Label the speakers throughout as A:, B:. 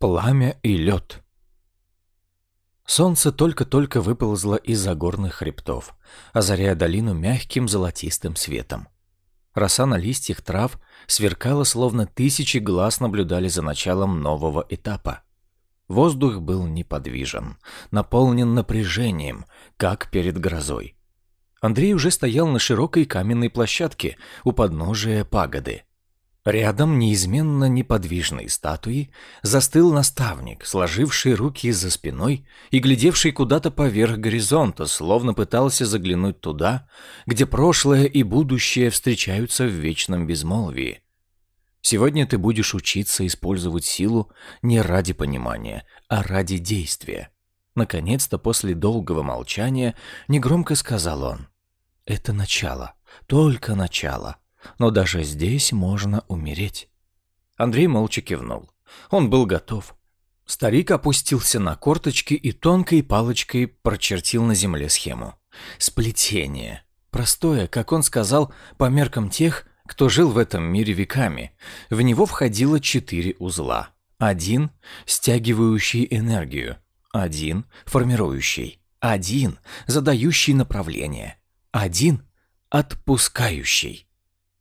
A: Пламя и лед. Солнце только-только выползло из-за горных хребтов, озаряя долину мягким золотистым светом. Роса на листьях трав сверкала, словно тысячи глаз наблюдали за началом нового этапа. Воздух был неподвижен, наполнен напряжением, как перед грозой. Андрей уже стоял на широкой каменной площадке у подножия пагоды. Рядом, неизменно неподвижной статуи, застыл наставник, сложивший руки за спиной и глядевший куда-то поверх горизонта, словно пытался заглянуть туда, где прошлое и будущее встречаются в вечном безмолвии. Сегодня ты будешь учиться использовать силу не ради понимания, а ради действия. Наконец-то, после долгого молчания, негромко сказал он. Это начало, только начало. Но даже здесь можно умереть. Андрей молча кивнул. Он был готов. Старик опустился на корточки и тонкой палочкой прочертил на земле схему. Сплетение. Простое, как он сказал, по меркам тех, кто жил в этом мире веками. В него входило четыре узла. Один – стягивающий энергию. Один – формирующий. Один – задающий направление. Один – отпускающий.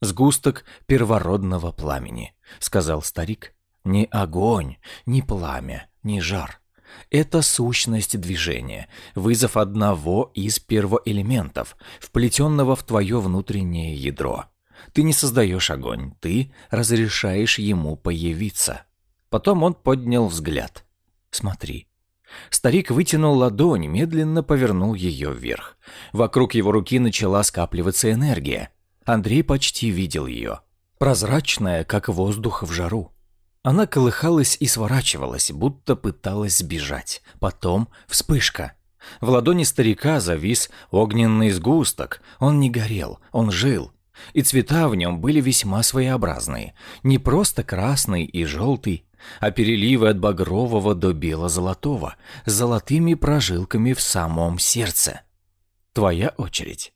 A: Сгусток первородного пламени, сказал старик. Не огонь, не пламя, не жар. Это сущность движения, вызов одного из первоэлементов, вплетенного в твое внутреннее ядро. Ты не создаешь огонь, ты разрешаешь ему появиться. Потом он поднял взгляд. Смотри. Старик вытянул ладонь, медленно повернул ее вверх. Вокруг его руки начала скапливаться энергия. Андрей почти видел ее. Прозрачная, как воздух в жару. Она колыхалась и сворачивалась, будто пыталась сбежать. Потом вспышка. В ладони старика завис огненный сгусток. Он не горел, он жил. И цвета в нем были весьма своеобразные. Не просто красный и желтый, а переливы от багрового до бело-золотого, с золотыми прожилками в самом сердце. Твоя очередь.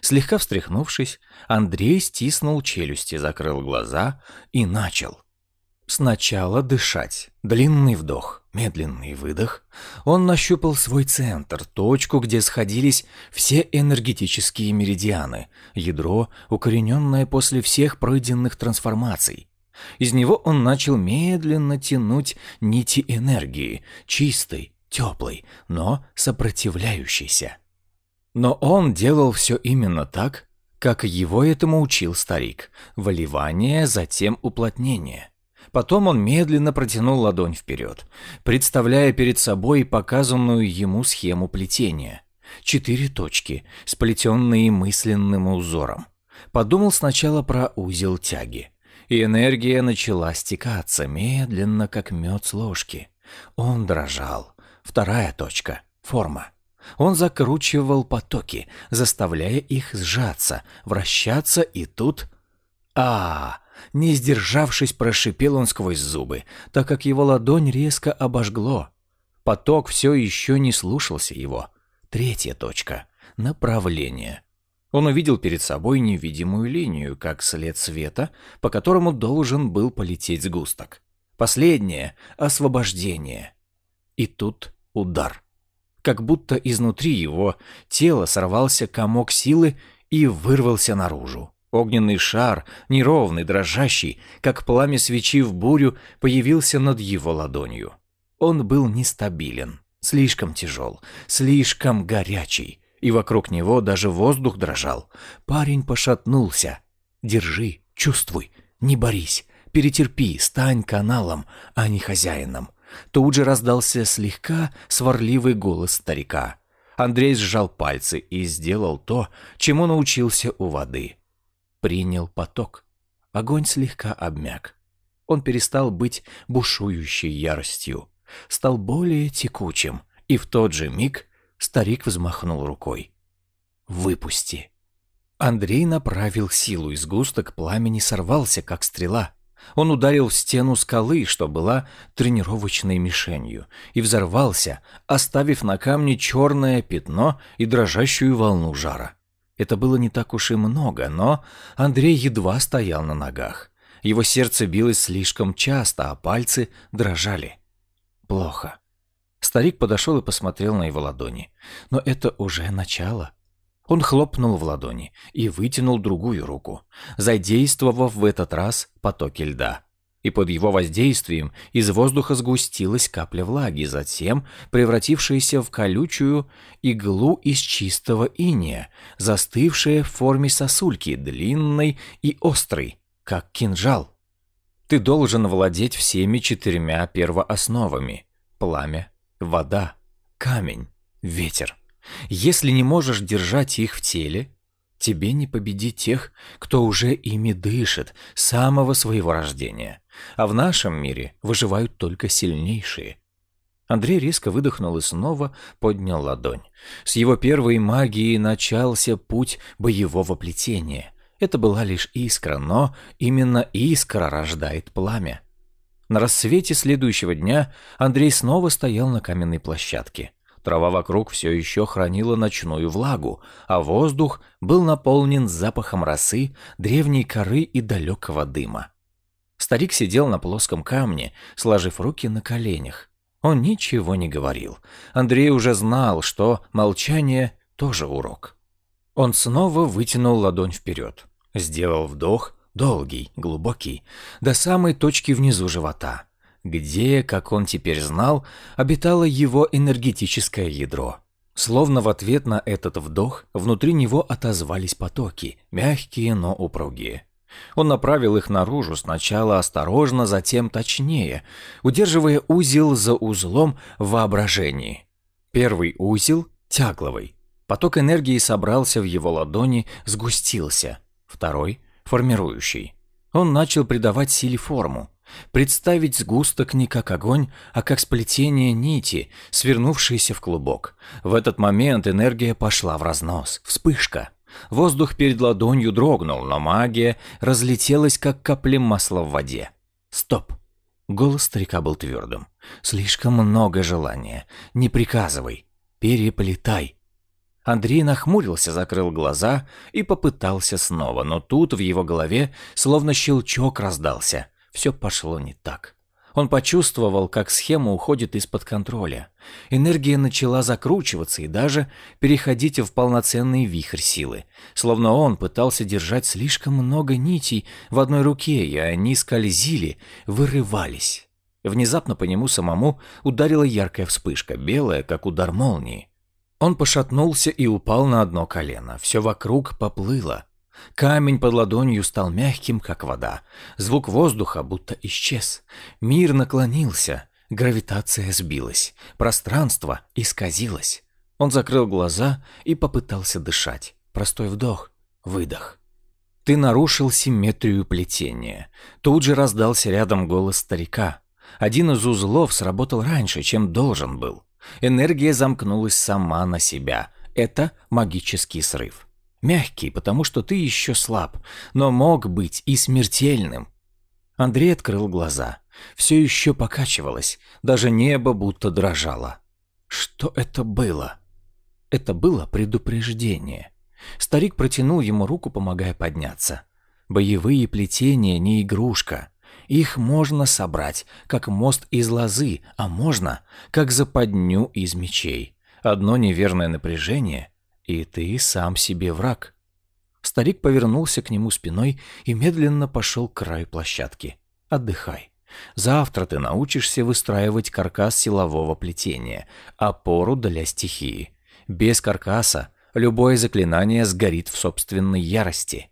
A: Слегка встряхнувшись, Андрей стиснул челюсти, закрыл глаза и начал. Сначала дышать. Длинный вдох, медленный выдох. Он нащупал свой центр, точку, где сходились все энергетические меридианы, ядро, укорененное после всех пройденных трансформаций. Из него он начал медленно тянуть нити энергии, чистой, теплой, но сопротивляющейся. Но он делал все именно так, как его этому учил старик. Выливание, затем уплотнение. Потом он медленно протянул ладонь вперед, представляя перед собой показанную ему схему плетения. Четыре точки, сплетенные мысленным узором. Подумал сначала про узел тяги. И энергия начала стекаться медленно, как мед с ложки. Он дрожал. Вторая точка — форма. Он закручивал потоки, заставляя их сжаться, вращаться, и тут... а, Не сдержавшись, прошипел он сквозь зубы, так как его ладонь резко обожгло. Поток все еще не слушался его. Третья точка — направление. Он увидел перед собой невидимую линию, как след света, по которому должен был полететь сгусток. Последнее — освобождение. И тут удар как будто изнутри его тела сорвался комок силы и вырвался наружу. Огненный шар, неровный, дрожащий, как пламя свечи в бурю, появился над его ладонью. Он был нестабилен, слишком тяжел, слишком горячий, и вокруг него даже воздух дрожал. Парень пошатнулся. «Держи, чувствуй, не борись, перетерпи, стань каналом, а не хозяином. Тут же раздался слегка сварливый голос старика. Андрей сжал пальцы и сделал то, чему научился у воды. Принял поток. Огонь слегка обмяк. Он перестал быть бушующей яростью, стал более текучим, и в тот же миг старик взмахнул рукой. «Выпусти!» Андрей направил силу, и сгусток пламени сорвался, как стрела. Он ударил в стену скалы, что была тренировочной мишенью, и взорвался, оставив на камне черное пятно и дрожащую волну жара. Это было не так уж и много, но Андрей едва стоял на ногах. Его сердце билось слишком часто, а пальцы дрожали. плохо. Старик подошел и посмотрел на его ладони. Но это уже начало. Он хлопнул в ладони и вытянул другую руку, задействовав в этот раз потоки льда. И под его воздействием из воздуха сгустилась капля влаги, затем превратившаяся в колючую иглу из чистого иния, застывшая в форме сосульки, длинной и острой, как кинжал. Ты должен владеть всеми четырьмя первоосновами – пламя, вода, камень, ветер. Если не можешь держать их в теле, тебе не победить тех, кто уже ими дышит с самого своего рождения. А в нашем мире выживают только сильнейшие. Андрей резко выдохнул и снова поднял ладонь. С его первой магией начался путь боевого плетения. Это была лишь искра, но именно искра рождает пламя. На рассвете следующего дня Андрей снова стоял на каменной площадке. Трава вокруг все еще хранила ночную влагу, а воздух был наполнен запахом росы, древней коры и далекого дыма. Старик сидел на плоском камне, сложив руки на коленях. Он ничего не говорил. Андрей уже знал, что молчание тоже урок. Он снова вытянул ладонь вперед, сделал вдох, долгий, глубокий, до самой точки внизу живота где, как он теперь знал, обитало его энергетическое ядро. Словно в ответ на этот вдох внутри него отозвались потоки, мягкие, но упругие. Он направил их наружу, сначала осторожно, затем точнее, удерживая узел за узлом в воображении. Первый узел – тягловый. Поток энергии собрался в его ладони, сгустился. Второй – формирующий. Он начал придавать силе форму. Представить сгусток не как огонь, а как сплетение нити, свернувшиеся в клубок. В этот момент энергия пошла в разнос. Вспышка. Воздух перед ладонью дрогнул, но магия разлетелась, как капли масла в воде. Стоп. Голос старика был твердым. Слишком много желания. Не приказывай. Переплетай. Андрей нахмурился, закрыл глаза и попытался снова, но тут в его голове словно щелчок раздался все пошло не так. Он почувствовал, как схема уходит из-под контроля. Энергия начала закручиваться и даже переходить в полноценный вихрь силы. Словно он пытался держать слишком много нитей в одной руке, и они скользили, вырывались. Внезапно по нему самому ударила яркая вспышка, белая, как удар молнии. Он пошатнулся и упал на одно колено. Все вокруг поплыло. Камень под ладонью стал мягким, как вода. Звук воздуха будто исчез. Мир наклонился, гравитация сбилась, пространство исказилось. Он закрыл глаза и попытался дышать. Простой вдох, выдох. Ты нарушил симметрию плетения. Тут же раздался рядом голос старика. Один из узлов сработал раньше, чем должен был. Энергия замкнулась сама на себя. Это магический срыв. Мягкий, потому что ты еще слаб, но мог быть и смертельным. Андрей открыл глаза. Все еще покачивалось, даже небо будто дрожало. Что это было? Это было предупреждение. Старик протянул ему руку, помогая подняться. Боевые плетения не игрушка. Их можно собрать, как мост из лозы, а можно, как западню из мечей. Одно неверное напряжение, и ты сам себе враг. Старик повернулся к нему спиной и медленно пошел к краю площадки. Отдыхай. Завтра ты научишься выстраивать каркас силового плетения, опору для стихии. Без каркаса любое заклинание сгорит в собственной ярости.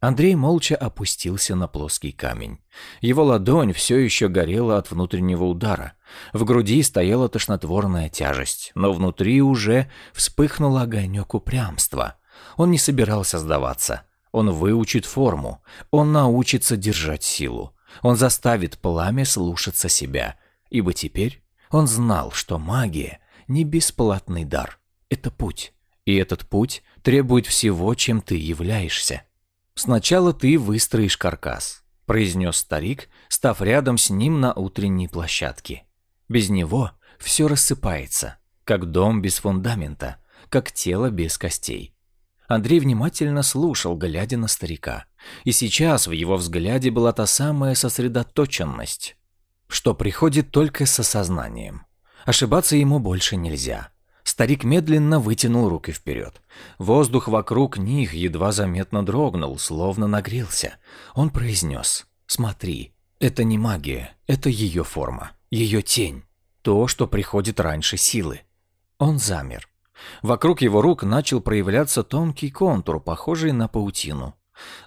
A: Андрей молча опустился на плоский камень. Его ладонь все еще горела от внутреннего удара. В груди стояла тошнотворная тяжесть, но внутри уже вспыхнул огонек упрямства. Он не собирался сдаваться. Он выучит форму. Он научится держать силу. Он заставит пламя слушаться себя. Ибо теперь он знал, что магия — не бесплатный дар. Это путь. И этот путь требует всего, чем ты являешься. «Сначала ты выстроишь каркас», – произнес старик, став рядом с ним на утренней площадке. Без него все рассыпается, как дом без фундамента, как тело без костей. Андрей внимательно слушал, глядя на старика. И сейчас в его взгляде была та самая сосредоточенность. что приходит только с осознанием. Ошибаться ему больше нельзя. Старик медленно вытянул руки вперед. Воздух вокруг них едва заметно дрогнул, словно нагрелся. Он произнес «Смотри, это не магия, это ее форма, ее тень, то, что приходит раньше силы». Он замер. Вокруг его рук начал проявляться тонкий контур, похожий на паутину.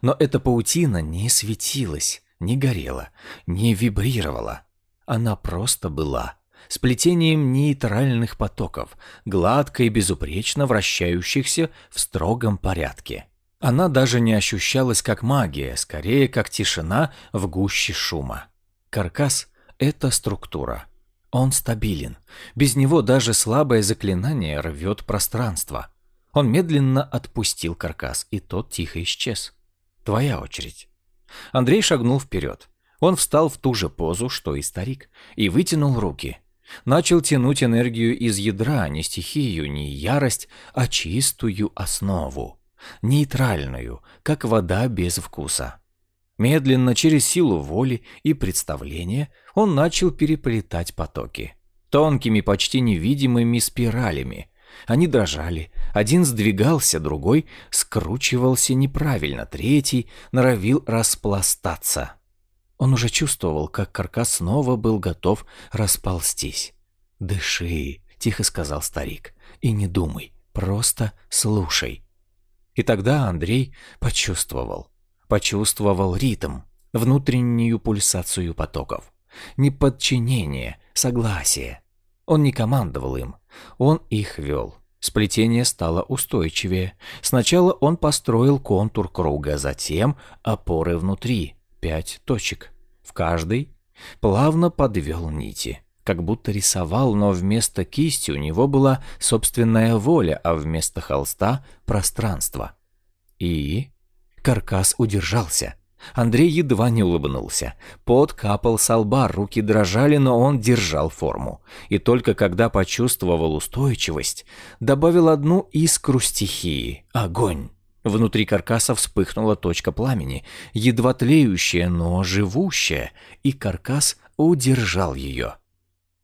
A: Но эта паутина не светилась, не горела, не вибрировала. Она просто была сплетением нейтральных потоков, гладко и безупречно вращающихся в строгом порядке. Она даже не ощущалась как магия, скорее как тишина в гуще шума. Каркас – это структура. Он стабилен. Без него даже слабое заклинание рвет пространство. Он медленно отпустил каркас, и тот тихо исчез. Твоя очередь. Андрей шагнул вперед. Он встал в ту же позу, что и старик, и вытянул руки. Начал тянуть энергию из ядра, не стихию, не ярость, а чистую основу. Нейтральную, как вода без вкуса. Медленно, через силу воли и представления, он начал переплетать потоки. Тонкими, почти невидимыми спиралями. Они дрожали. Один сдвигался, другой скручивался неправильно, третий норовил распластаться. Он уже чувствовал, как каркас снова был готов расползтись. «Дыши», — тихо сказал старик, — «и не думай, просто слушай». И тогда Андрей почувствовал, почувствовал ритм, внутреннюю пульсацию потоков. Не подчинение, согласие. Он не командовал им, он их вел. Сплетение стало устойчивее. Сначала он построил контур круга, затем опоры внутри, пять точек. В каждой плавно подвел нити. Как будто рисовал, но вместо кисти у него была собственная воля, а вместо холста – пространство. И каркас удержался. Андрей едва не улыбнулся. Пот капал с лба, руки дрожали, но он держал форму. И только когда почувствовал устойчивость, добавил одну искру стихии – огонь. Внутри каркаса вспыхнула точка пламени, едва тлеющая, но живущая, и каркас удержал ее.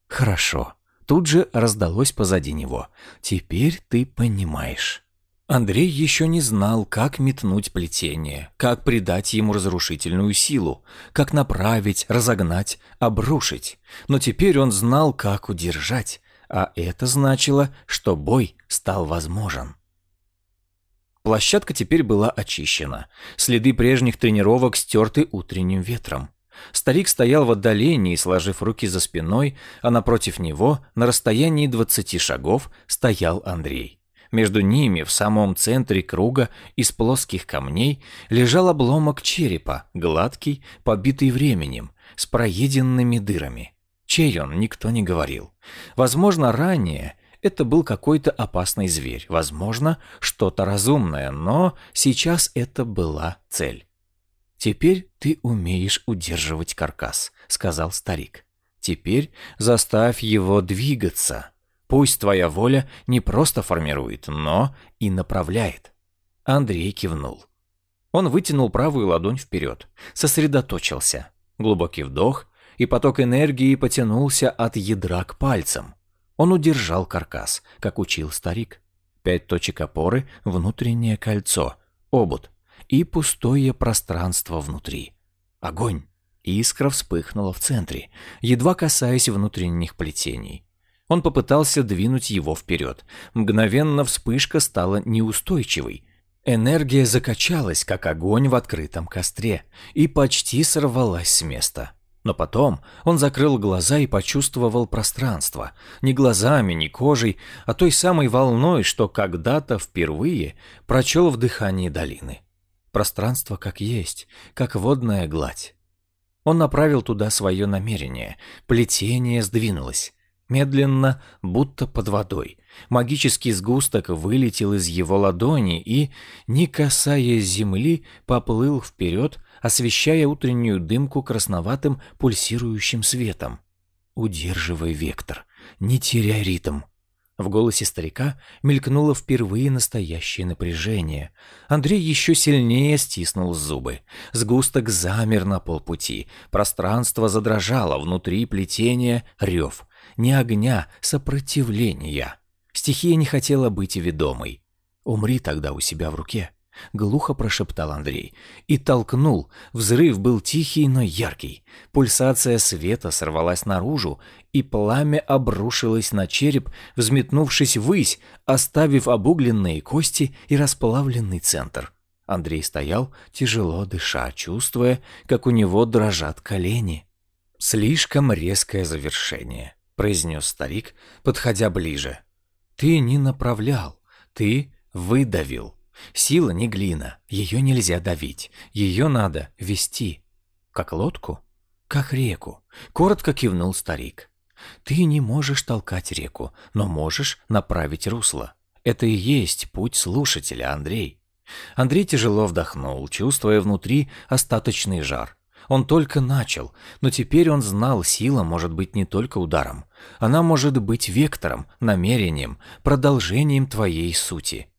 A: «Хорошо». Тут же раздалось позади него. «Теперь ты понимаешь». Андрей еще не знал, как метнуть плетение, как придать ему разрушительную силу, как направить, разогнать, обрушить. Но теперь он знал, как удержать, а это значило, что бой стал возможен. Площадка теперь была очищена. Следы прежних тренировок стерты утренним ветром. Старик стоял в отдалении, сложив руки за спиной, а напротив него, на расстоянии двадцати шагов, стоял Андрей. Между ними, в самом центре круга из плоских камней, лежал обломок черепа, гладкий, побитый временем, с проеденными дырами. Чей он, никто не говорил. Возможно, ранее это был какой-то опасный зверь, возможно, что-то разумное, но сейчас это была цель. «Теперь ты умеешь удерживать каркас», — сказал старик. «Теперь заставь его двигаться. Пусть твоя воля не просто формирует, но и направляет». Андрей кивнул. Он вытянул правую ладонь вперед, сосредоточился. Глубокий вдох, и поток энергии потянулся от ядра к пальцам. Он удержал каркас, как учил старик. Пять точек опоры, внутреннее кольцо, обод и пустое пространство внутри. Огонь. Искра вспыхнула в центре, едва касаясь внутренних плетений. Он попытался двинуть его вперед. Мгновенно вспышка стала неустойчивой. Энергия закачалась, как огонь в открытом костре, и почти сорвалась с места. Но потом он закрыл глаза и почувствовал пространство. Не глазами, не кожей, а той самой волной, что когда-то впервые прочел в дыхании долины. Пространство как есть, как водная гладь. Он направил туда свое намерение. Плетение сдвинулось. Медленно, будто под водой. Магический сгусток вылетел из его ладони и, не касаясь земли, поплыл вперед, освещая утреннюю дымку красноватым пульсирующим светом. Удерживай вектор, не теряй ритм. В голосе старика мелькнуло впервые настоящее напряжение. Андрей еще сильнее стиснул зубы. Сгусток замер на полпути. Пространство задрожало, внутри плетения рев. Не огня, сопротивления. Стихия не хотела быть ведомой. «Умри тогда у себя в руке», — глухо прошептал Андрей. И толкнул. Взрыв был тихий, но яркий. Пульсация света сорвалась наружу, и пламя обрушилось на череп, взметнувшись ввысь, оставив обугленные кости и расплавленный центр. Андрей стоял, тяжело дыша, чувствуя, как у него дрожат колени. «Слишком резкое завершение», — произнес старик, подходя ближе. «Ты не направлял, ты выдавил». Сила не глина, ее нельзя давить, ее надо вести. Как лодку? Как реку. Коротко кивнул старик. Ты не можешь толкать реку, но можешь направить русло. Это и есть путь слушателя, Андрей. Андрей тяжело вдохнул, чувствуя внутри остаточный жар. Он только начал, но теперь он знал, сила может быть не только ударом. Она может быть вектором, намерением, продолжением твоей сути.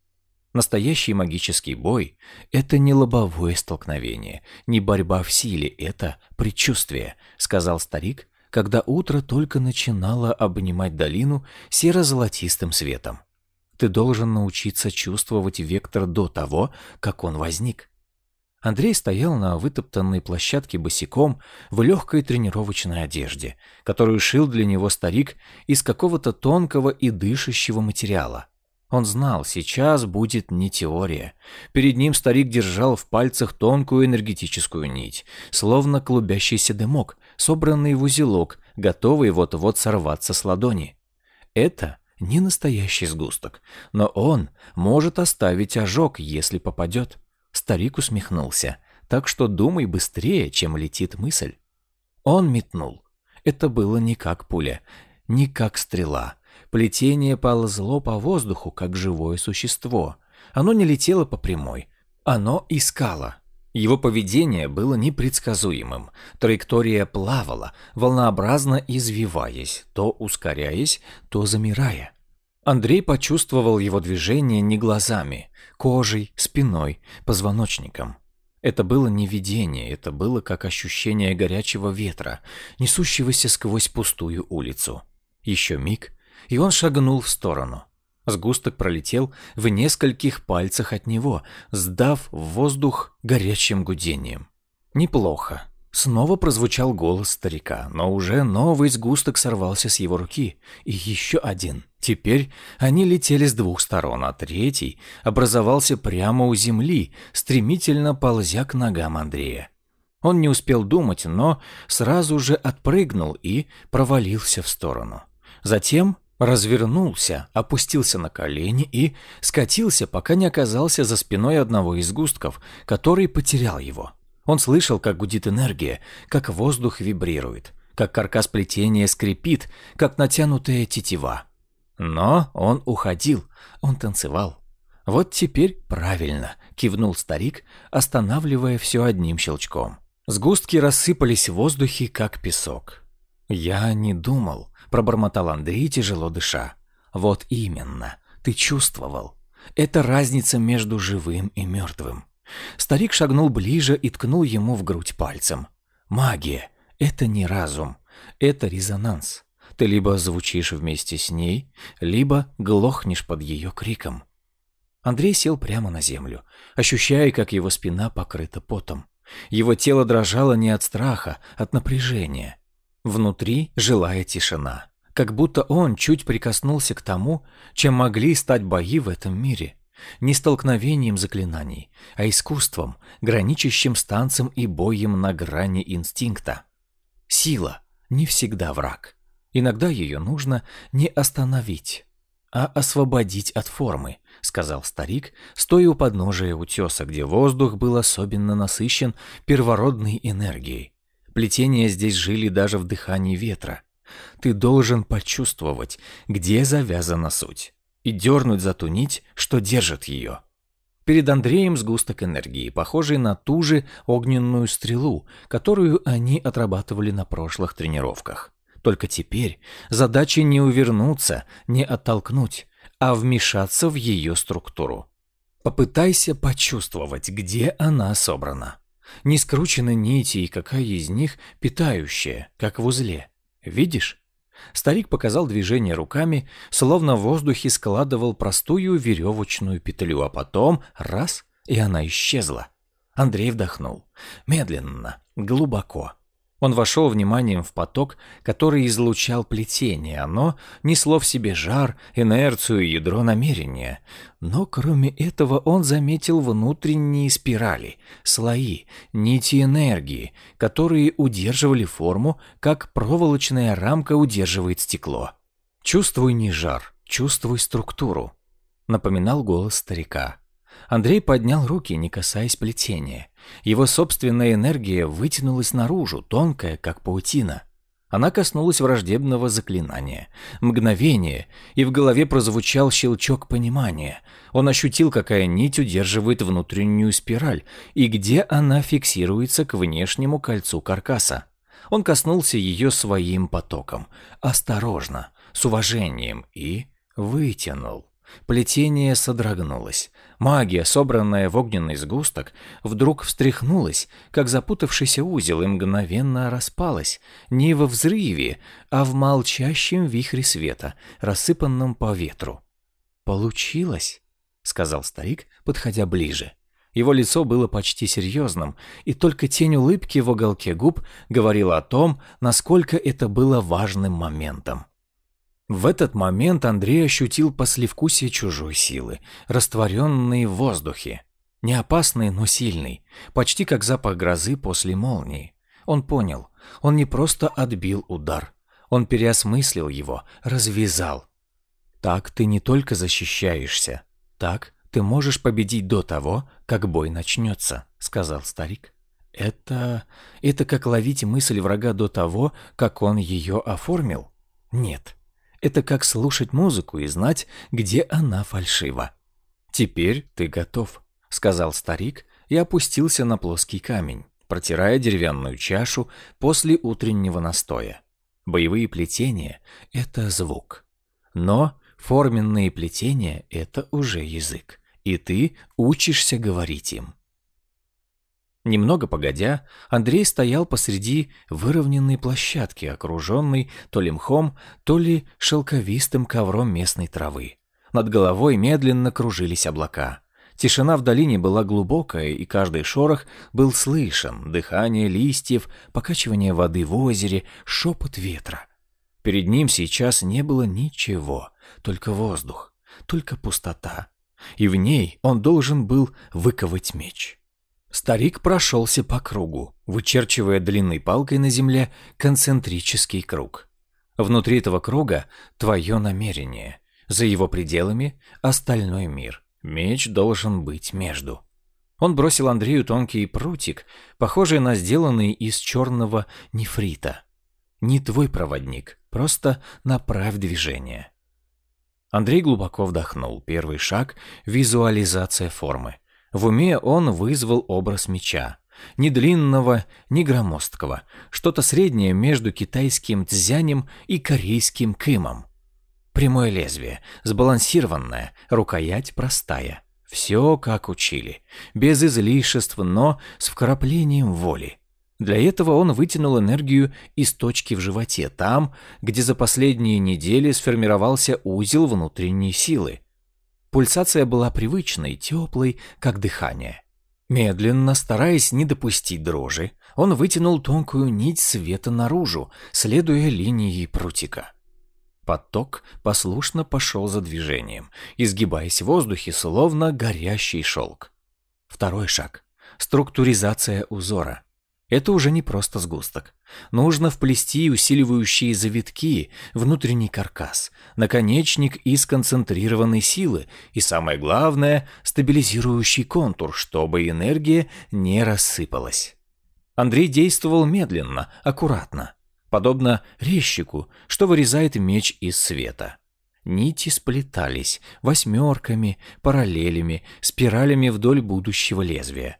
A: Настоящий магический бой – это не лобовое столкновение, не борьба в силе, это предчувствие, сказал старик, когда утро только начинало обнимать долину серо-золотистым светом. Ты должен научиться чувствовать вектор до того, как он возник. Андрей стоял на вытоптанной площадке босиком в легкой тренировочной одежде, которую шил для него старик из какого-то тонкого и дышащего материала – он знал, сейчас будет не теория. Перед ним старик держал в пальцах тонкую энергетическую нить, словно клубящийся дымок, собранный в узелок, готовый вот-вот сорваться с ладони. Это не настоящий сгусток, но он может оставить ожог, если попадет. Старик усмехнулся, так что думай быстрее, чем летит мысль. Он метнул. Это было не как пуля, не как стрела, Плетение ползло по воздуху, как живое существо. Оно не летело по прямой. Оно искало. Его поведение было непредсказуемым. Траектория плавала, волнообразно извиваясь, то ускоряясь, то замирая. Андрей почувствовал его движение не глазами, кожей, спиной, позвоночником. Это было не видение, это было как ощущение горячего ветра, несущегося сквозь пустую улицу. Еще миг, и он шагнул в сторону. Сгусток пролетел в нескольких пальцах от него, сдав в воздух горячим гудением. Неплохо. Снова прозвучал голос старика, но уже новый сгусток сорвался с его руки. И еще один. Теперь они летели с двух сторон, а третий образовался прямо у земли, стремительно ползя к ногам Андрея. Он не успел думать, но сразу же отпрыгнул и провалился в сторону. Затем развернулся, опустился на колени и скатился, пока не оказался за спиной одного из густков, который потерял его. Он слышал, как гудит энергия, как воздух вибрирует, как каркас плетения скрипит, как натянутая тетива. Но он уходил, он танцевал. «Вот теперь правильно», — кивнул старик, останавливая все одним щелчком. Сгустки рассыпались в воздухе, как песок. «Я не думал», — пробормотал Андрей, тяжело дыша. «Вот именно. Ты чувствовал. Это разница между живым и мертвым». Старик шагнул ближе и ткнул ему в грудь пальцем. «Магия — это не разум. Это резонанс. Ты либо звучишь вместе с ней, либо глохнешь под ее криком». Андрей сел прямо на землю, ощущая, как его спина покрыта потом. Его тело дрожало не от страха, от напряжения. Внутри жилая тишина. Как будто он чуть прикоснулся к тому, чем могли стать бои в этом мире. Не столкновением заклинаний, а искусством, граничащим с танцем и боем на грани инстинкта. Сила не всегда враг. Иногда ее нужно не остановить, а освободить от формы, сказал старик, стоя у подножия утеса, где воздух был особенно насыщен первородной энергией. Плетения здесь жили даже в дыхании ветра. Ты должен почувствовать, где завязана суть, и дернуть за ту нить, что держит ее. Перед Андреем сгусток энергии, похожий на ту же огненную стрелу, которую они отрабатывали на прошлых тренировках. Только теперь задача не увернуться, не оттолкнуть, а вмешаться в ее структуру. Попытайся почувствовать, где она собрана. Не скручены нити и какая из них питающая, как в узле. Видишь? Старик показал движение руками, словно в воздухе складывал простую веревочную петлю, а потом раз — и она исчезла. Андрей вдохнул. Медленно, глубоко. Он вошел вниманием в поток, который излучал плетение. Оно несло в себе жар, инерцию и ядро намерения. Но кроме этого он заметил внутренние спирали, слои, нити энергии, которые удерживали форму, как проволочная рамка удерживает стекло. «Чувствуй не жар, чувствуй структуру», — напоминал голос старика. Андрей поднял руки, не касаясь плетения. Его собственная энергия вытянулась наружу, тонкая, как паутина. Она коснулась враждебного заклинания. Мгновение, и в голове прозвучал щелчок понимания. Он ощутил, какая нить удерживает внутреннюю спираль, и где она фиксируется к внешнему кольцу каркаса. Он коснулся ее своим потоком. Осторожно, с уважением, и вытянул. Плетение содрогнулось. Магия, собранная в огненный сгусток, вдруг встряхнулась, как запутавшийся узел, и мгновенно распалась, не во взрыве, а в молчащем вихре света, рассыпанном по ветру. «Получилось», — сказал старик, подходя ближе. Его лицо было почти серьезным, и только тень улыбки в уголке губ говорила о том, насколько это было важным моментом. В этот момент Андрей ощутил послевкусие чужой силы, растворенные в воздухе. Не опасный, но сильный, почти как запах грозы после молнии. Он понял, он не просто отбил удар, он переосмыслил его, развязал. Так ты не только защищаешься, так ты можешь победить до того, как бой начнется, сказал старик. Это... это как ловить мысль врага до того, как он ее оформил? Нет. Это как слушать музыку и знать, где она фальшива. «Теперь ты готов», — сказал старик и опустился на плоский камень, протирая деревянную чашу после утреннего настоя. Боевые плетения — это звук. Но форменные плетения — это уже язык, и ты учишься говорить им. Немного погодя, Андрей стоял посреди выровненной площадки, окруженной то ли мхом, то ли шелковистым ковром местной травы. Над головой медленно кружились облака. Тишина в долине была глубокая, и каждый шорох был слышен. Дыхание листьев, покачивание воды в озере, шепот ветра. Перед ним сейчас не было ничего, только воздух, только пустота. И в ней он должен был выковать меч. Старик прошелся по кругу, вычерчивая длинной палкой на земле концентрический круг. Внутри этого круга твое намерение. За его пределами остальной мир. Меч должен быть между. Он бросил Андрею тонкий прутик, похожий на сделанный из черного нефрита. Не твой проводник, просто направь движение. Андрей глубоко вдохнул. Первый шаг – визуализация формы. В уме он вызвал образ меча. Ни длинного, ни громоздкого. Что-то среднее между китайским цзянем и корейским кымом. Прямое лезвие, сбалансированное, рукоять простая. Все как учили. Без излишеств, но с вкраплением воли. Для этого он вытянул энергию из точки в животе, там, где за последние недели сформировался узел внутренней силы. Пульсация была привычной, теплой, как дыхание. Медленно, стараясь не допустить дрожи, он вытянул тонкую нить света наружу, следуя линии прутика. Поток послушно пошел за движением, изгибаясь в воздухе, словно горящий шелк. Второй шаг. Структуризация узора. Это уже не просто сгусток. Нужно вплести усиливающие завитки, внутренний каркас, наконечник из концентрированной силы и, самое главное, стабилизирующий контур, чтобы энергия не рассыпалась. Андрей действовал медленно, аккуратно, подобно резчику, что вырезает меч из света. Нити сплетались восьмерками, параллелями, спиралями вдоль будущего лезвия.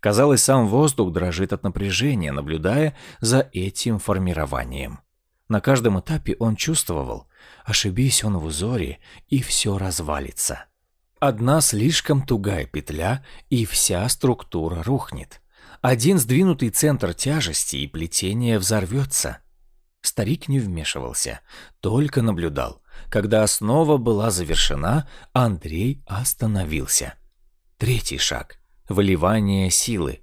A: Казалось, сам воздух дрожит от напряжения, наблюдая за этим формированием. На каждом этапе он чувствовал, ошибись он в узоре, и все развалится. Одна слишком тугая петля, и вся структура рухнет. Один сдвинутый центр тяжести, и плетение взорвется. Старик не вмешивался, только наблюдал. Когда основа была завершена, Андрей остановился. Третий шаг – выливание силы.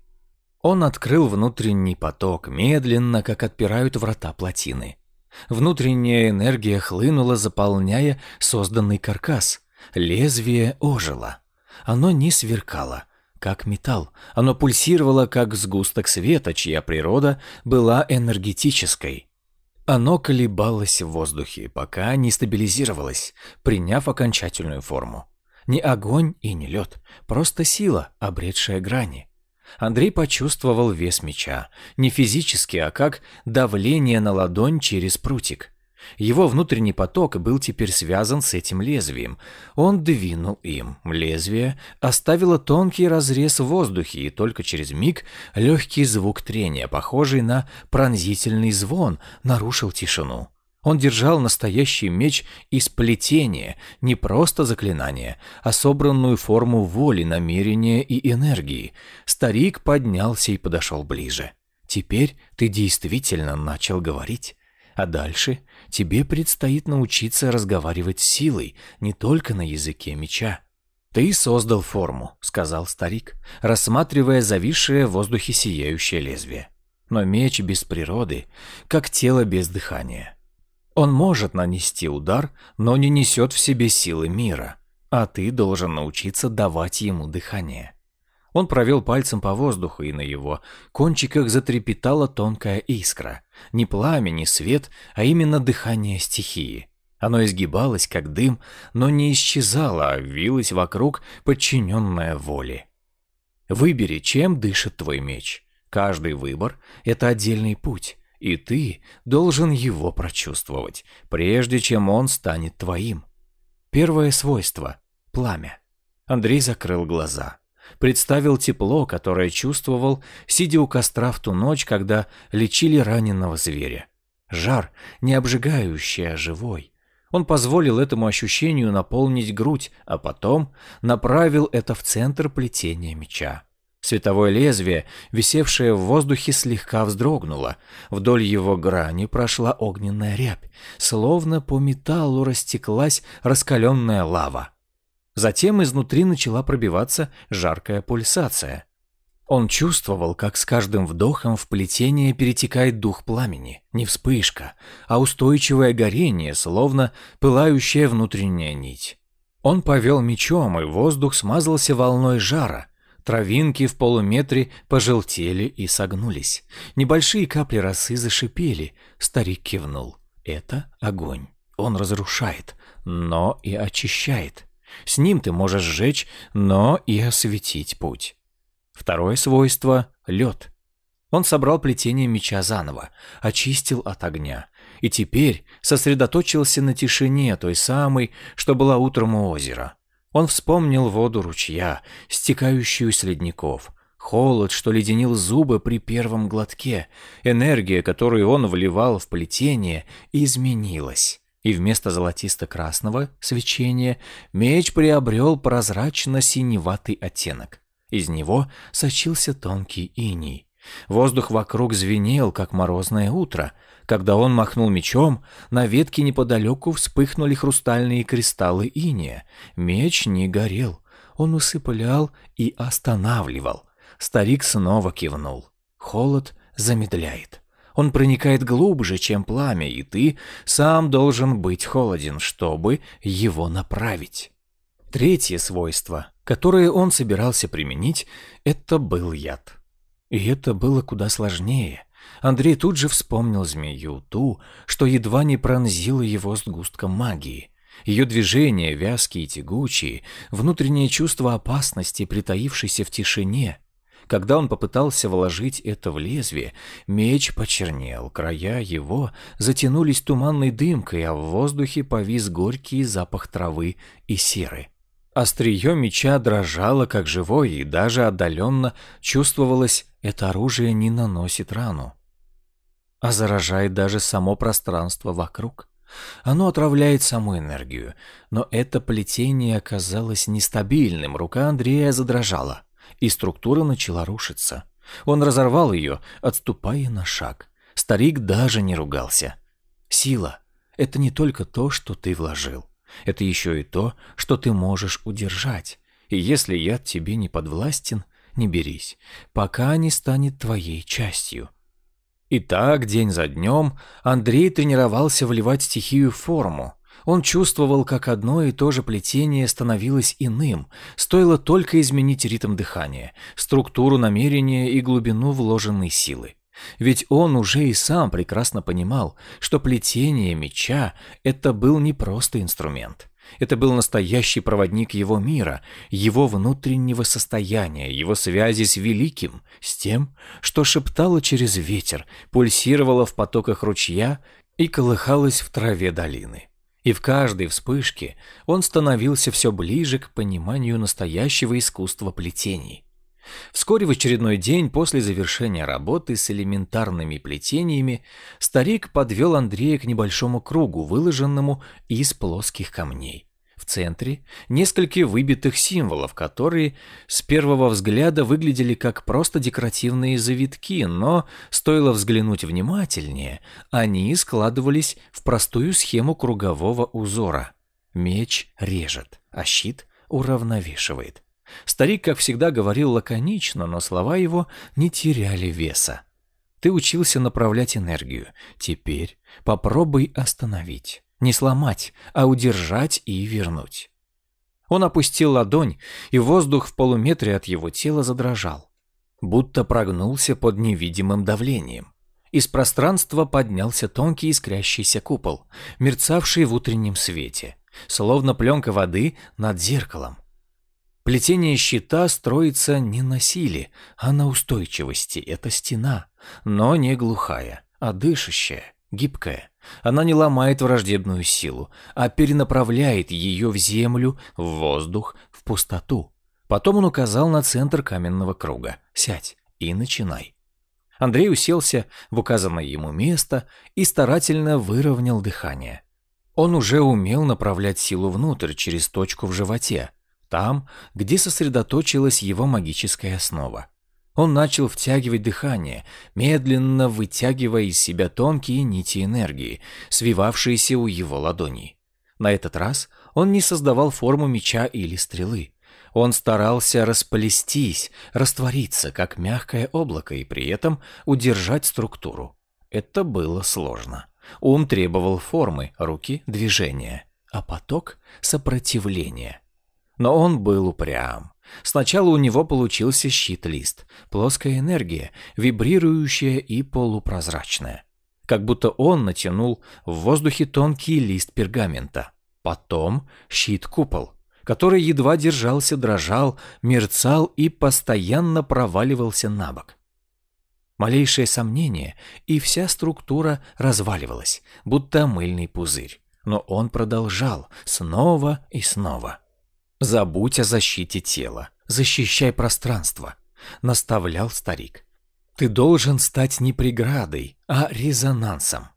A: Он открыл внутренний поток, медленно, как отпирают врата плотины. Внутренняя энергия хлынула, заполняя созданный каркас. Лезвие ожило. Оно не сверкало, как металл. Оно пульсировало, как сгусток света, чья природа была энергетической. Оно колебалось в воздухе, пока не стабилизировалось, приняв окончательную форму. Не огонь и не лед, просто сила, обретшая грани. Андрей почувствовал вес меча, не физически, а как давление на ладонь через прутик. Его внутренний поток был теперь связан с этим лезвием. Он двинул им. Лезвие оставило тонкий разрез в воздухе, и только через миг легкий звук трения, похожий на пронзительный звон, нарушил тишину. Он держал настоящий меч из плетения, не просто заклинание, а собранную форму воли, намерения и энергии. Старик поднялся и подошел ближе. «Теперь ты действительно начал говорить. А дальше тебе предстоит научиться разговаривать силой, не только на языке меча». «Ты создал форму», — сказал старик, рассматривая зависшее в воздухе сияющее лезвие. «Но меч без природы, как тело без дыхания. Он может нанести удар, но не несет в себе силы мира, а ты должен научиться давать ему дыхание. Он провел пальцем по воздуху, и на его кончиках затрепетала тонкая искра. Не пламя, не свет, а именно дыхание стихии. Оно изгибалось, как дым, но не исчезало, а вилось вокруг, подчиненное воле. Выбери, чем дышит твой меч. Каждый выбор — это отдельный путь. И ты должен его прочувствовать, прежде чем он станет твоим. Первое свойство – пламя. Андрей закрыл глаза. Представил тепло, которое чувствовал, сидя у костра в ту ночь, когда лечили раненого зверя. Жар, не обжигающий, а живой. Он позволил этому ощущению наполнить грудь, а потом направил это в центр плетения меча. Световое лезвие, висевшее в воздухе, слегка вздрогнуло. Вдоль его грани прошла огненная рябь, словно по металлу растеклась раскаленная лава. Затем изнутри начала пробиваться жаркая пульсация. Он чувствовал, как с каждым вдохом в плетение перетекает дух пламени. Не вспышка, а устойчивое горение, словно пылающая внутренняя нить. Он повел мечом, и воздух смазался волной жара – Травинки в полуметре пожелтели и согнулись. Небольшие капли росы зашипели. Старик кивнул. Это огонь. Он разрушает, но и очищает. С ним ты можешь сжечь, но и осветить путь. Второе свойство — лед. Он собрал плетение меча заново, очистил от огня. И теперь сосредоточился на тишине той самой, что была утром у озера. Он вспомнил воду ручья, стекающую с ледников, холод, что леденил зубы при первом глотке, энергия, которую он вливал в плетение, изменилась. И вместо золотисто-красного свечения меч приобрел прозрачно-синеватый оттенок. Из него сочился тонкий иней. Воздух вокруг звенел, как морозное утро, когда он махнул мечом, на ветке неподалеку вспыхнули хрустальные кристаллы иния. Меч не горел. Он усыплял и останавливал. Старик снова кивнул. Холод замедляет. Он проникает глубже, чем пламя, и ты сам должен быть холоден, чтобы его направить. Третье свойство, которое он собирался применить, это был яд. И это было куда сложнее. Андрей тут же вспомнил змею, ту, что едва не пронзила его сгустком магии. Ее движения, вязкие и тягучие, внутреннее чувство опасности, притаившейся в тишине. Когда он попытался вложить это в лезвие, меч почернел, края его затянулись туманной дымкой, а в воздухе повис горький запах травы и серы. Острие меча дрожало, как живое, и даже отдаленно чувствовалось, это оружие не наносит рану. А заражает даже само пространство вокруг. Оно отравляет саму энергию, но это плетение оказалось нестабильным, рука Андрея задрожала, и структура начала рушиться. Он разорвал ее, отступая на шаг. Старик даже не ругался. Сила — это не только то, что ты вложил. Это еще и то, что ты можешь удержать. И если яд тебе не подвластен, не берись, пока не станет твоей частью. И так, день за днем, Андрей тренировался вливать стихию в форму. Он чувствовал, как одно и то же плетение становилось иным, стоило только изменить ритм дыхания, структуру намерения и глубину вложенной силы. Ведь он уже и сам прекрасно понимал, что плетение меча – это был не просто инструмент. Это был настоящий проводник его мира, его внутреннего состояния, его связи с великим, с тем, что шептало через ветер, пульсировало в потоках ручья и колыхалось в траве долины. И в каждой вспышке он становился все ближе к пониманию настоящего искусства плетений. Вскоре в очередной день после завершения работы с элементарными плетениями старик подвел Андрея к небольшому кругу, выложенному из плоских камней. В центре несколько выбитых символов, которые с первого взгляда выглядели как просто декоративные завитки, но, стоило взглянуть внимательнее, они складывались в простую схему кругового узора. Меч режет, а щит уравновешивает. Старик, как всегда, говорил лаконично, но слова его не теряли веса. Ты учился направлять энергию. Теперь попробуй остановить. Не сломать, а удержать и вернуть. Он опустил ладонь, и воздух в полуметре от его тела задрожал. Будто прогнулся под невидимым давлением. Из пространства поднялся тонкий искрящийся купол, мерцавший в утреннем свете, словно пленка воды над зеркалом. Плетение щита строится не на силе, а на устойчивости. Это стена, но не глухая, а дышащая, гибкая. Она не ломает враждебную силу, а перенаправляет ее в землю, в воздух, в пустоту. Потом он указал на центр каменного круга. «Сядь и начинай». Андрей уселся в указанное ему место и старательно выровнял дыхание. Он уже умел направлять силу внутрь через точку в животе, там, где сосредоточилась его магическая основа. Он начал втягивать дыхание, медленно вытягивая из себя тонкие нити энергии, свивавшиеся у его ладоней. На этот раз он не создавал форму меча или стрелы. Он старался расплестись, раствориться, как мягкое облако, и при этом удержать структуру. Это было сложно. Ум требовал формы, руки – движения, а поток – сопротивления – но он был упрям. Сначала у него получился щит-лист, плоская энергия, вибрирующая и полупрозрачная. Как будто он натянул в воздухе тонкий лист пергамента. Потом щит-купол, который едва держался, дрожал, мерцал и постоянно проваливался на бок. Малейшее сомнение, и вся структура разваливалась, будто мыльный пузырь. Но он продолжал снова и снова. Забудь о защите тела, защищай пространство, наставлял старик. Ты должен стать не преградой, а резонансом.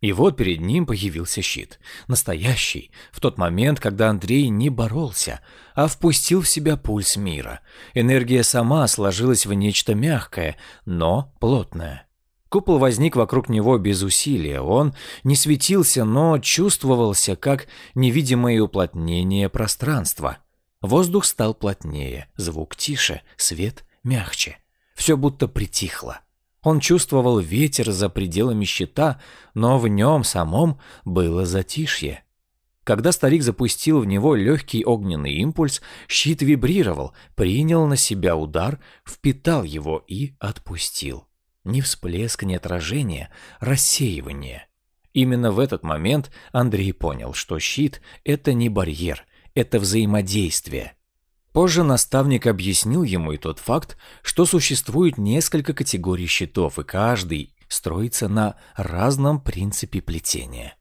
A: И вот перед ним появился щит. Настоящий, в тот момент, когда Андрей не боролся, а впустил в себя пульс мира. Энергия сама сложилась в нечто мягкое, но плотное. Купол возник вокруг него без усилия. Он не светился, но чувствовался как невидимое уплотнение пространства. Воздух стал плотнее, звук тише, свет мягче. Все будто притихло. Он чувствовал ветер за пределами щита, но в нем самом было затишье. Когда старик запустил в него легкий огненный импульс, щит вибрировал, принял на себя удар, впитал его и отпустил. Ни всплеск, ни отражение, рассеивание. Именно в этот момент Андрей понял, что щит – это не барьер, это взаимодействие. Позже наставник объяснил ему и тот факт, что существует несколько категорий щитов, и каждый строится на разном принципе плетения.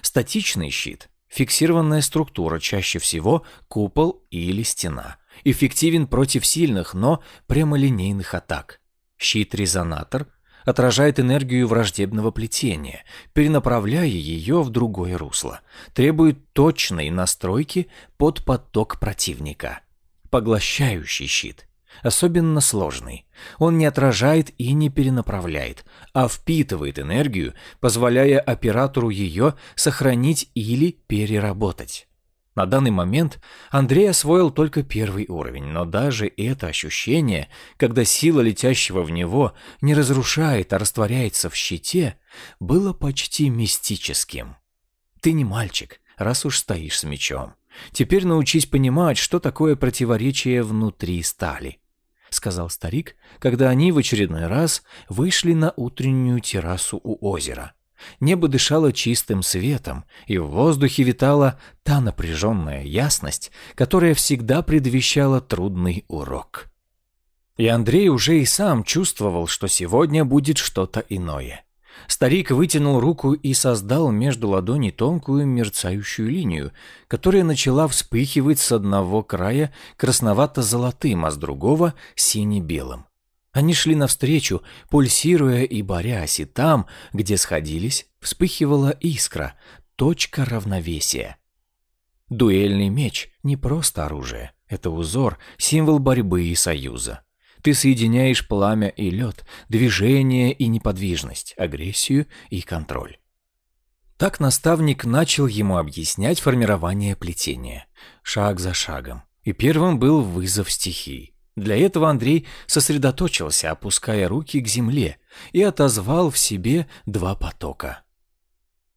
A: Статичный щит – фиксированная структура, чаще всего купол или стена. Эффективен против сильных, но прямолинейных атак. Щит-резонатор отражает энергию враждебного плетения, перенаправляя ее в другое русло, требует точной настройки под поток противника. Поглощающий щит. Особенно сложный. Он не отражает и не перенаправляет, а впитывает энергию, позволяя оператору ее сохранить или переработать. На данный момент Андрей освоил только первый уровень, но даже это ощущение, когда сила летящего в него не разрушает, а растворяется в щите, было почти мистическим. Ты не мальчик, раз уж стоишь с мечом. Теперь научись понимать, что такое противоречие внутри стали, сказал старик, когда они в очередной раз вышли на утреннюю террасу у озера. Небо дышало чистым светом, и в воздухе витала та напряженная ясность, которая всегда предвещала трудный урок. И Андрей уже и сам чувствовал, что сегодня будет что-то иное. Старик вытянул руку и создал между ладоней тонкую мерцающую линию, которая начала вспыхивать с одного края красновато-золотым, а с другого – сине-белым. Они шли навстречу, пульсируя и борясь, и там, где сходились, вспыхивала искра, точка равновесия. Дуэльный меч – не просто оружие, это узор, символ борьбы и союза. Ты соединяешь пламя и лед, движение и неподвижность, агрессию и контроль. Так наставник начал ему объяснять формирование плетения, шаг за шагом. И первым был вызов стихий. Для этого Андрей сосредоточился, опуская руки к земле, и отозвал в себе два потока.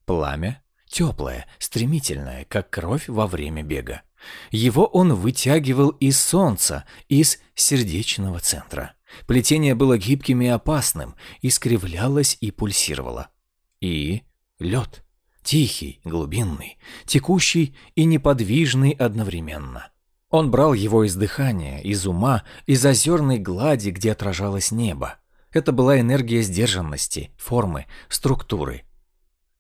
A: Пламя теплое, стремительное, как кровь во время бега. Его он вытягивал из солнца, из сердечного центра. Плетение было гибким и опасным, искривлялось и пульсировало. И лед. Тихий, глубинный, текущий и неподвижный одновременно. Он брал его из дыхания, из ума, из озерной глади, где отражалось небо. Это была энергия сдержанности, формы, структуры.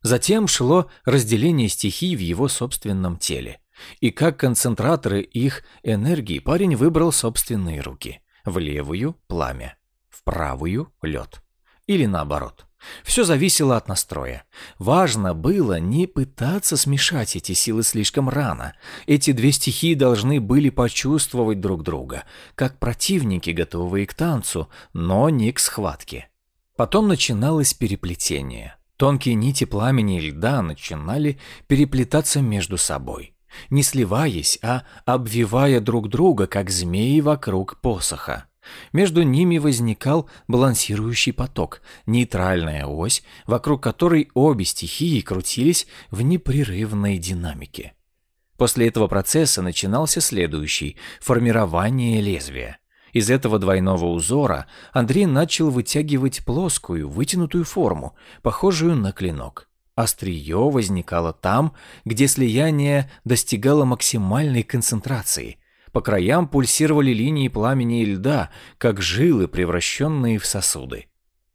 A: Затем шло разделение стихий в его собственном теле. И как концентраторы их энергии парень выбрал собственные руки. В левую – пламя, в правую – лед. Или наоборот. Все зависело от настроя. Важно было не пытаться смешать эти силы слишком рано. Эти две стихии должны были почувствовать друг друга, как противники, готовые к танцу, но не к схватке. Потом начиналось переплетение. Тонкие нити пламени и льда начинали переплетаться между собой. Не сливаясь, а обвивая друг друга, как змеи вокруг посоха. Между ними возникал балансирующий поток, нейтральная ось, вокруг которой обе стихии крутились в непрерывной динамике. После этого процесса начинался следующий – формирование лезвия. Из этого двойного узора Андрей начал вытягивать плоскую, вытянутую форму, похожую на клинок. Острие возникало там, где слияние достигало максимальной концентрации – по краям пульсировали линии пламени и льда, как жилы, превращенные в сосуды.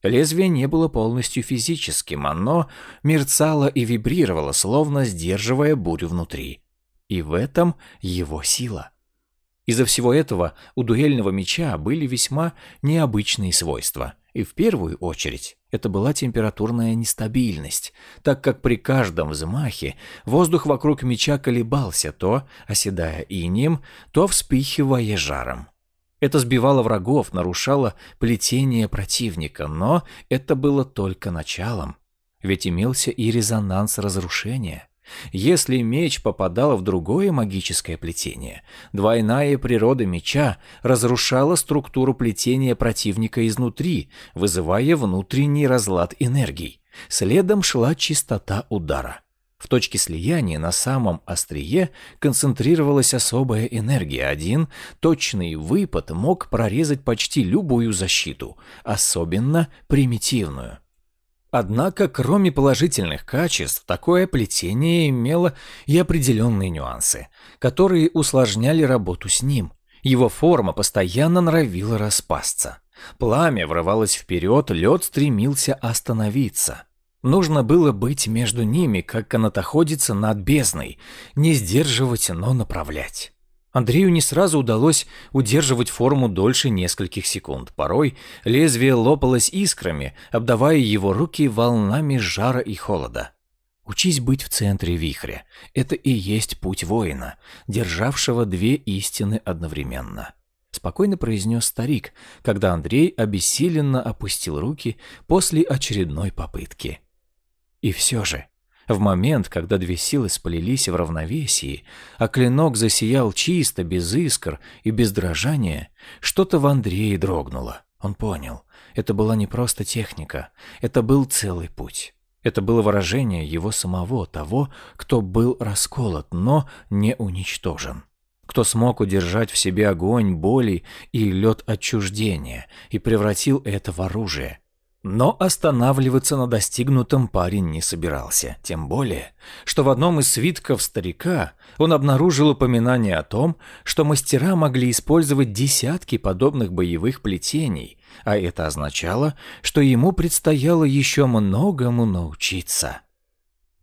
A: Лезвие не было полностью физическим, оно мерцало и вибрировало, словно сдерживая бурю внутри. И в этом его сила. Из-за всего этого у дуэльного меча были весьма необычные свойства. И в первую очередь это была температурная нестабильность, так как при каждом взмахе воздух вокруг меча колебался, то оседая инием, то вспыхивая жаром. Это сбивало врагов, нарушало плетение противника, но это было только началом, ведь имелся и резонанс разрушения. Если меч попадал в другое магическое плетение, двойная природа меча разрушала структуру плетения противника изнутри, вызывая внутренний разлад энергий. Следом шла чистота удара. В точке слияния на самом острие концентрировалась особая энергия. Один точный выпад мог прорезать почти любую защиту, особенно примитивную. Однако, кроме положительных качеств, такое плетение имело и определенные нюансы, которые усложняли работу с ним. Его форма постоянно норовила распасться. Пламя врывалось вперед, лед стремился остановиться. Нужно было быть между ними, как канатоходиться над бездной, не сдерживать, но направлять. Андрею не сразу удалось удерживать форму дольше нескольких секунд. Порой лезвие лопалось искрами, обдавая его руки волнами жара и холода. Учись быть в центре вихря. Это и есть путь воина, державшего две истины одновременно. Спокойно произнес старик, когда Андрей обессиленно опустил руки после очередной попытки. И все же, в момент, когда две силы сплелись в равновесии, а клинок засиял чисто, без искр и без дрожания, что-то в Андрее дрогнуло. Он понял, это была не просто техника, это был целый путь. Это было выражение его самого, того, кто был расколот, но не уничтожен. Кто смог удержать в себе огонь боли и лед отчуждения и превратил это в оружие, но останавливаться на достигнутом парень не собирался, тем более, что в одном из свитков старика он обнаружил упоминание о том, что мастера могли использовать десятки подобных боевых плетений, а это означало, что ему предстояло еще многому научиться.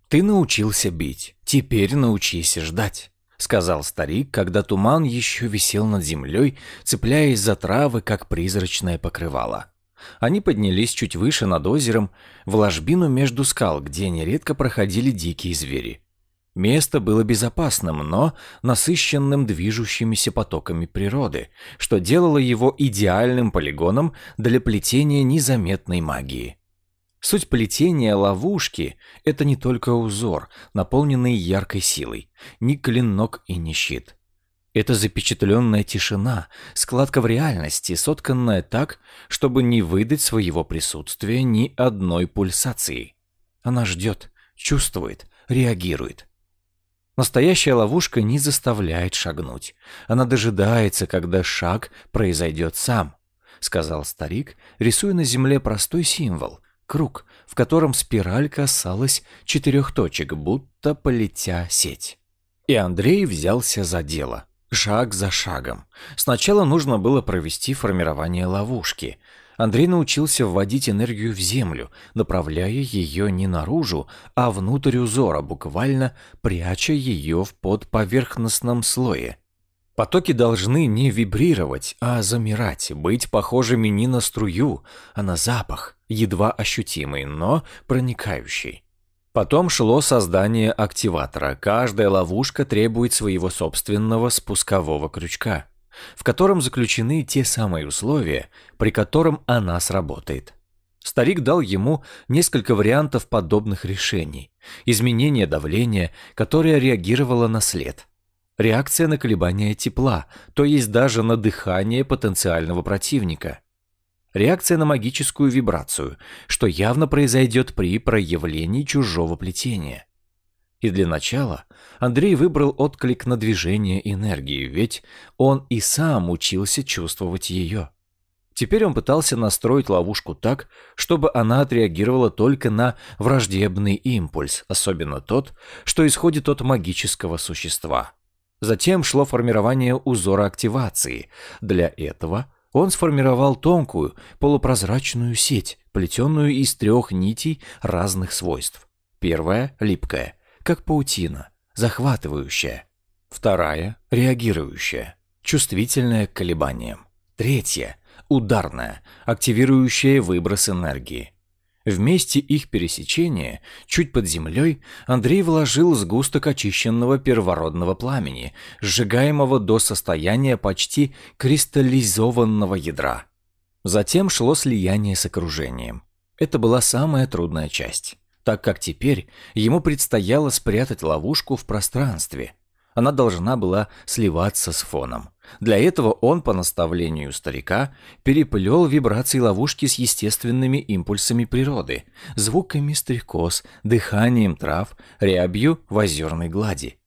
A: «Ты научился бить, теперь научись ждать», — сказал старик, когда туман еще висел над землей, цепляясь за травы, как призрачное покрывало. Они поднялись чуть выше над озером, в ложбину между скал, где нередко проходили дикие звери. Место было безопасным, но насыщенным движущимися потоками природы, что делало его идеальным полигоном для плетения незаметной магии. Суть плетения ловушки – это не только узор, наполненный яркой силой, ни клинок и ни щит. Это запечатленная тишина, складка в реальности, сотканная так, чтобы не выдать своего присутствия ни одной пульсации. Она ждет, чувствует, реагирует. Настоящая ловушка не заставляет шагнуть. Она дожидается, когда шаг произойдет сам, сказал старик, рисуя на земле простой символ – круг, в котором спираль касалась четырех точек, будто полетя сеть. И Андрей взялся за дело. Шаг за шагом. Сначала нужно было провести формирование ловушки. Андрей научился вводить энергию в землю, направляя ее не наружу, а внутрь узора, буквально пряча ее в подповерхностном слое. Потоки должны не вибрировать, а замирать, быть похожими не на струю, а на запах, едва ощутимый, но проникающий. Потом шло создание активатора. Каждая ловушка требует своего собственного спускового крючка, в котором заключены те самые условия, при котором она сработает. Старик дал ему несколько вариантов подобных решений. Изменение давления, которое реагировало на след. Реакция на колебания тепла, то есть даже на дыхание потенциального противника – реакция на магическую вибрацию, что явно произойдет при проявлении чужого плетения. И для начала Андрей выбрал отклик на движение энергии, ведь он и сам учился чувствовать ее. Теперь он пытался настроить ловушку так, чтобы она отреагировала только на враждебный импульс, особенно тот, что исходит от магического существа. Затем шло формирование узора активации. Для этого – он сформировал тонкую, полупрозрачную сеть, плетенную из трех нитей разных свойств. Первая – липкая, как паутина, захватывающая. Вторая – реагирующая, чувствительная к колебаниям. Третья – ударная, активирующая выброс энергии. В месте их пересечения, чуть под землей, Андрей вложил сгусток очищенного первородного пламени, сжигаемого до состояния почти кристаллизованного ядра. Затем шло слияние с окружением. Это была самая трудная часть, так как теперь ему предстояло спрятать ловушку в пространстве. Она должна была сливаться с фоном. Для этого он, по наставлению старика, переплел вибрации ловушки с естественными импульсами природы, звуками стрекоз, дыханием трав, рябью в озерной глади.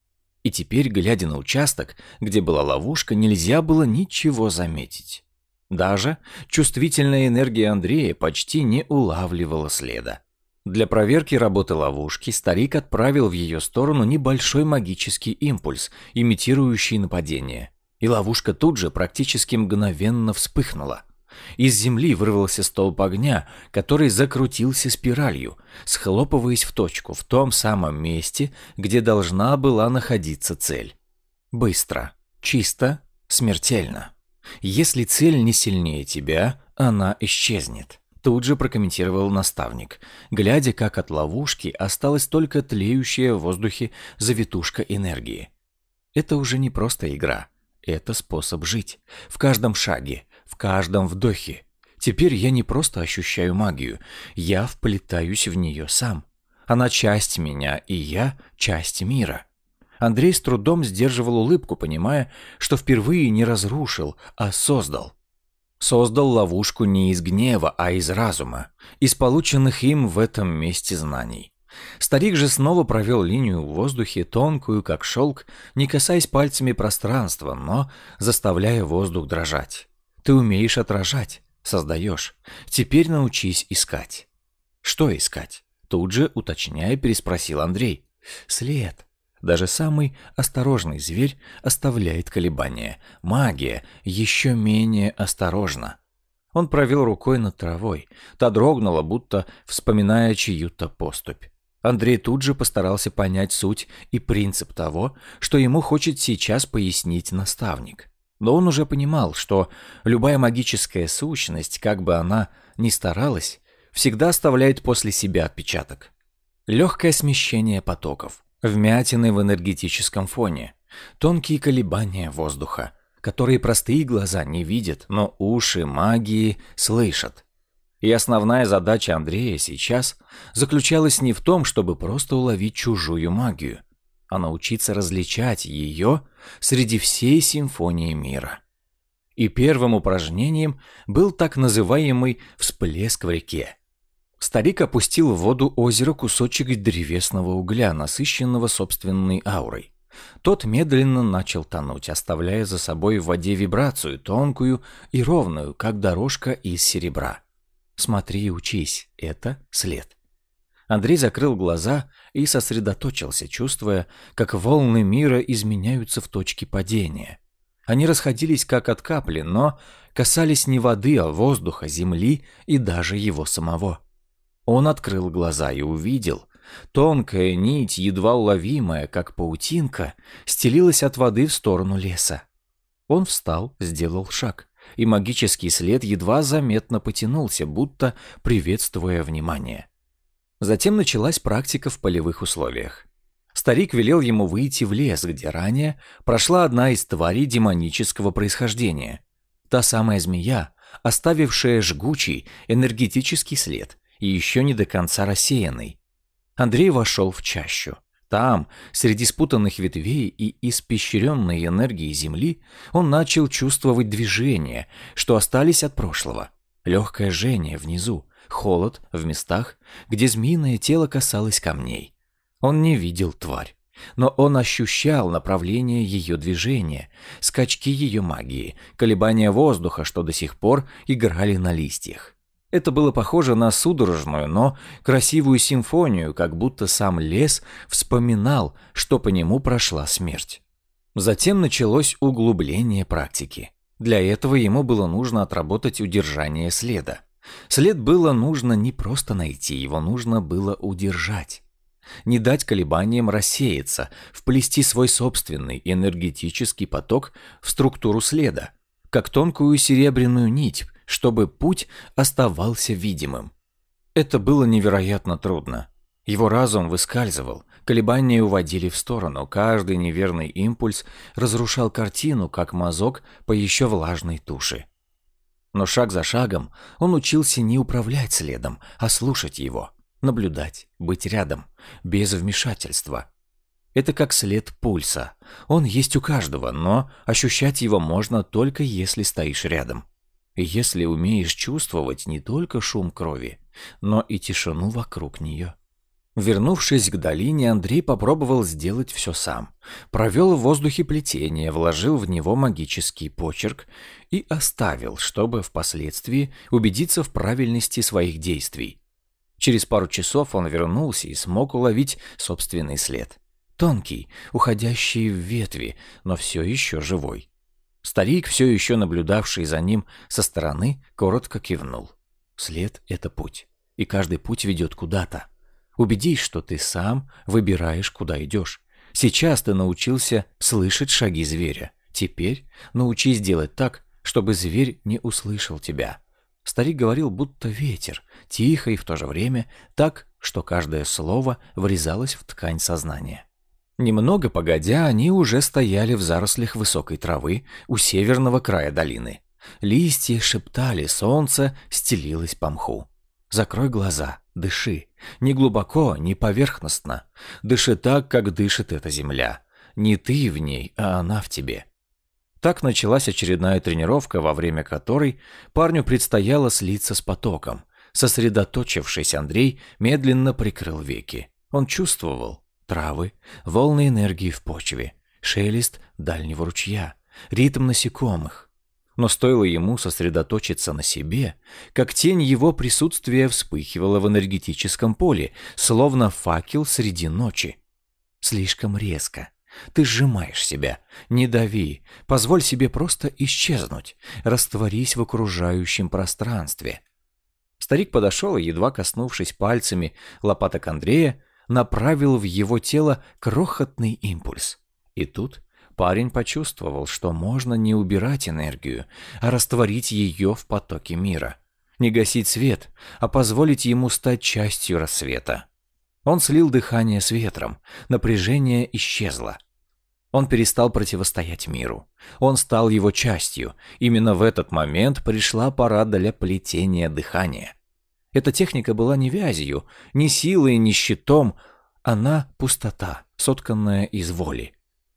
A: И теперь, глядя на участок, где была ловушка, нельзя было ничего заметить. Даже чувствительная энергия Андрея почти не улавливала следа. Для проверки работы ловушки старик отправил в ее сторону небольшой магический импульс, имитирующий нападение – и ловушка тут же практически мгновенно вспыхнула. Из земли вырвался столб огня, который закрутился спиралью, схлопываясь в точку, в том самом месте, где должна была находиться цель. Быстро, Чисто, смертельно. Если цель не сильнее тебя, она исчезнет. Тут же прокомментировал наставник, глядя, как от ловушки осталась только тлеющая в воздухе завитушка энергии. Это уже не просто игра. Это способ жить. В каждом шаге, в каждом вдохе. Теперь я не просто ощущаю магию, я вплетаюсь в нее сам. Она часть меня, и я часть мира. Андрей с трудом сдерживал улыбку, понимая, что впервые не разрушил, а создал. Создал ловушку не из гнева, а из разума, из полученных им в этом месте знаний. Старик же снова провел линию в воздухе, тонкую, как шелк, не касаясь пальцами пространства, но заставляя воздух дрожать. Ты умеешь отражать, создаешь. Теперь научись искать. Что искать? Тут же, уточняя, переспросил Андрей. След. Даже самый осторожный зверь оставляет колебания. Магия еще менее осторожна. Он провел рукой над травой. Та дрогнула, будто вспоминая чью-то поступь. Андрей тут же постарался понять суть и принцип того, что ему хочет сейчас пояснить наставник. Но он уже понимал, что любая магическая сущность, как бы она ни старалась, всегда оставляет после себя отпечаток. Легкое смещение потоков, вмятины в энергетическом фоне, тонкие колебания воздуха, которые простые глаза не видят, но уши магии слышат. И основная задача Андрея сейчас заключалась не в том, чтобы просто уловить чужую магию, а научиться различать ее среди всей симфонии мира. И первым упражнением был так называемый всплеск в реке. Старик опустил в воду озера кусочек древесного угля, насыщенного собственной аурой. Тот медленно начал тонуть, оставляя за собой в воде вибрацию, тонкую и ровную, как дорожка из серебра. Смотри и учись, это след. Андрей закрыл глаза и сосредоточился, чувствуя, как волны мира изменяются в точке падения. Они расходились как от капли, но касались не воды, а воздуха, земли и даже его самого. Он открыл глаза и увидел. Тонкая нить, едва уловимая, как паутинка, стелилась от воды в сторону леса. Он встал, сделал шаг и магический след едва заметно потянулся, будто приветствуя внимание. Затем началась практика в полевых условиях. Старик велел ему выйти в лес, где ранее прошла одна из тварей демонического происхождения. Та самая змея, оставившая жгучий энергетический след и еще не до конца рассеянный. Андрей вошел в чащу. Там, среди спутанных ветвей и испещренной энергии земли, он начал чувствовать движения, что остались от прошлого. Легкое жжение внизу, холод в местах, где змеиное тело касалось камней. Он не видел тварь, но он ощущал направление ее движения, скачки ее магии, колебания воздуха, что до сих пор играли на листьях. Это было похоже на судорожную, но красивую симфонию, как будто сам лес вспоминал, что по нему прошла смерть. Затем началось углубление практики. Для этого ему было нужно отработать удержание следа. След было нужно не просто найти, его нужно было удержать. Не дать колебаниям рассеяться, вплести свой собственный энергетический поток в структуру следа, как тонкую серебряную нить, чтобы путь оставался видимым. Это было невероятно трудно. Его разум выскальзывал, колебания уводили в сторону, каждый неверный импульс разрушал картину, как мазок по еще влажной туше. Но шаг за шагом он учился не управлять следом, а слушать его, наблюдать, быть рядом, без вмешательства. Это как след пульса. Он есть у каждого, но ощущать его можно только если стоишь рядом если умеешь чувствовать не только шум крови, но и тишину вокруг нее. Вернувшись к долине, Андрей попробовал сделать все сам. Провел в воздухе плетение, вложил в него магический почерк и оставил, чтобы впоследствии убедиться в правильности своих действий. Через пару часов он вернулся и смог уловить собственный след. Тонкий, уходящий в ветви, но все еще живой. Старик, все еще наблюдавший за ним со стороны, коротко кивнул. След — это путь, и каждый путь ведет куда-то. Убедись, что ты сам выбираешь, куда идешь. Сейчас ты научился слышать шаги зверя. Теперь научись делать так, чтобы зверь не услышал тебя. Старик говорил, будто ветер, тихо и в то же время так, что каждое слово врезалось в ткань сознания. Немного погодя, они уже стояли в зарослях высокой травы у северного края долины. Листья шептали, солнце стелилось по мху. Закрой глаза, дыши. Не глубоко, не поверхностно. Дыши так, как дышит эта земля. Не ты в ней, а она в тебе. Так началась очередная тренировка, во время которой парню предстояло слиться с потоком. Сосредоточившись, Андрей медленно прикрыл веки. Он чувствовал травы, волны энергии в почве, шелест дальнего ручья, ритм насекомых. Но стоило ему сосредоточиться на себе, как тень его присутствия вспыхивала в энергетическом поле, словно факел среди ночи. Слишком резко, ты сжимаешь себя. Не дави. Позволь себе просто исчезнуть. Растворись в окружающем пространстве. Старик подошел и, едва коснувшись пальцами лопаток Андрея, направил в его тело крохотный импульс. И тут парень почувствовал, что можно не убирать энергию, а растворить ее в потоке мира. Не гасить свет, а позволить ему стать частью рассвета. Он слил дыхание с ветром, напряжение исчезло. Он перестал противостоять миру. Он стал его частью. Именно в этот момент пришла пора для плетения дыхания. Эта техника была не вязью, не силой, не щитом. Она — пустота, сотканная из воли.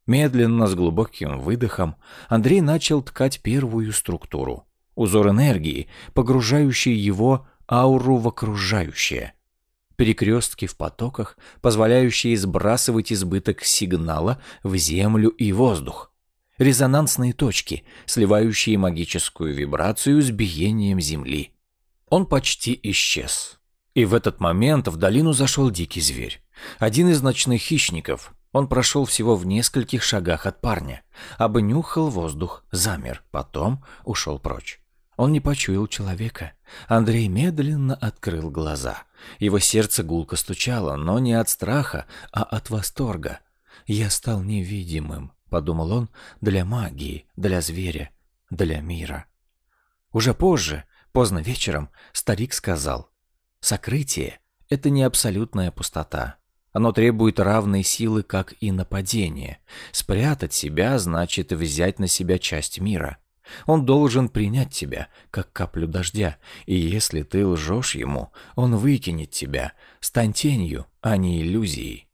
A: Медленно, с глубоким выдохом, Андрей начал ткать первую структуру. Узор энергии, погружающий его ауру в окружающее перекрестки в потоках, позволяющие сбрасывать избыток сигнала в землю и воздух, резонансные точки, сливающие магическую вибрацию с биением земли. Он почти исчез. И в этот момент в долину зашел дикий зверь. Один из ночных хищников. Он прошел всего в нескольких шагах от парня, обнюхал воздух, замер, потом ушел прочь. Он не почуял человека. Андрей медленно открыл глаза. Его сердце гулко стучало, но не от страха, а от восторга. «Я стал невидимым», — подумал он, — «для магии, для зверя, для мира». Уже позже, поздно вечером, старик сказал, «Сокрытие — это не абсолютная пустота. Оно требует равной силы, как и нападение. Спрятать себя значит взять на себя часть мира». Он должен принять тебя, как каплю дождя, и если ты лжешь ему, он выкинет тебя. Стань тенью, а не иллюзией.